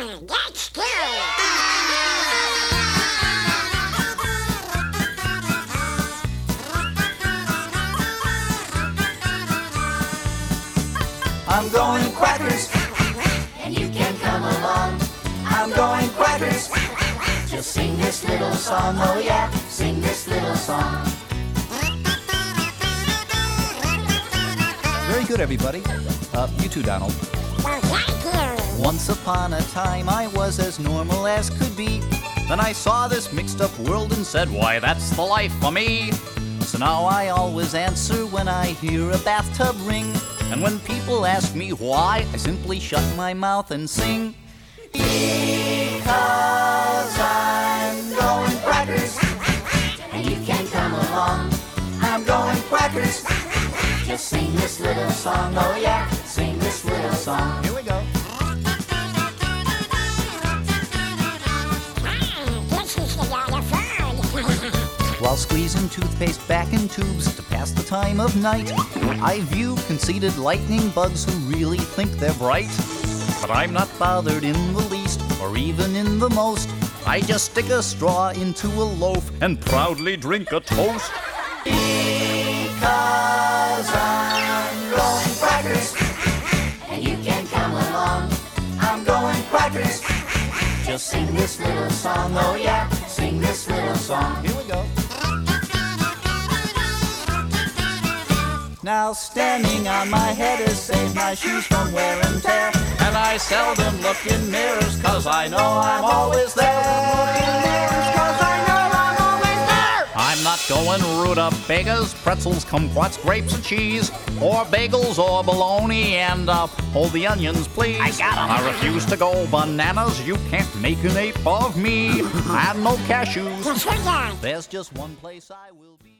going. That's good. I'm going quackers, and you can come along. I'm going quackers. Just sing this little song, oh yeah, sing this little song. Very good, everybody. Uh, you too, Donald. Once upon a time, I was as normal as could be. Then I saw this mixed up world and said, Why, that's the life for me. So now I always answer when I hear a bathtub ring. And when people ask me why, I simply shut my mouth and sing. Because I'm going quackers, and you can come along. I'm going quackers. Just sing this little song, oh yeah, While squeezing toothpaste back in tubes to pass the time of night, I view conceited lightning bugs who really think they're bright. But I'm not bothered in the least, or even in the most. I just stick a straw into a loaf and proudly drink a toast. Because I'm going quackers, and you can come along. I'm going quackers. Just sing this little song, oh yeah, sing this little song. Here we go. Now standing on my head has saved my shoes from wear and tear. And I seldom look in mirrors, cause I know I'm always there. I'm not going rutabagas, pretzels, kumquats, grapes, and cheese, or bagels, or bologna, and uh, hold the onions, please. I got 'em. I refuse to go bananas. You can't make an ape of me. and no cashews. Yes, we're done. There's just one place I will be.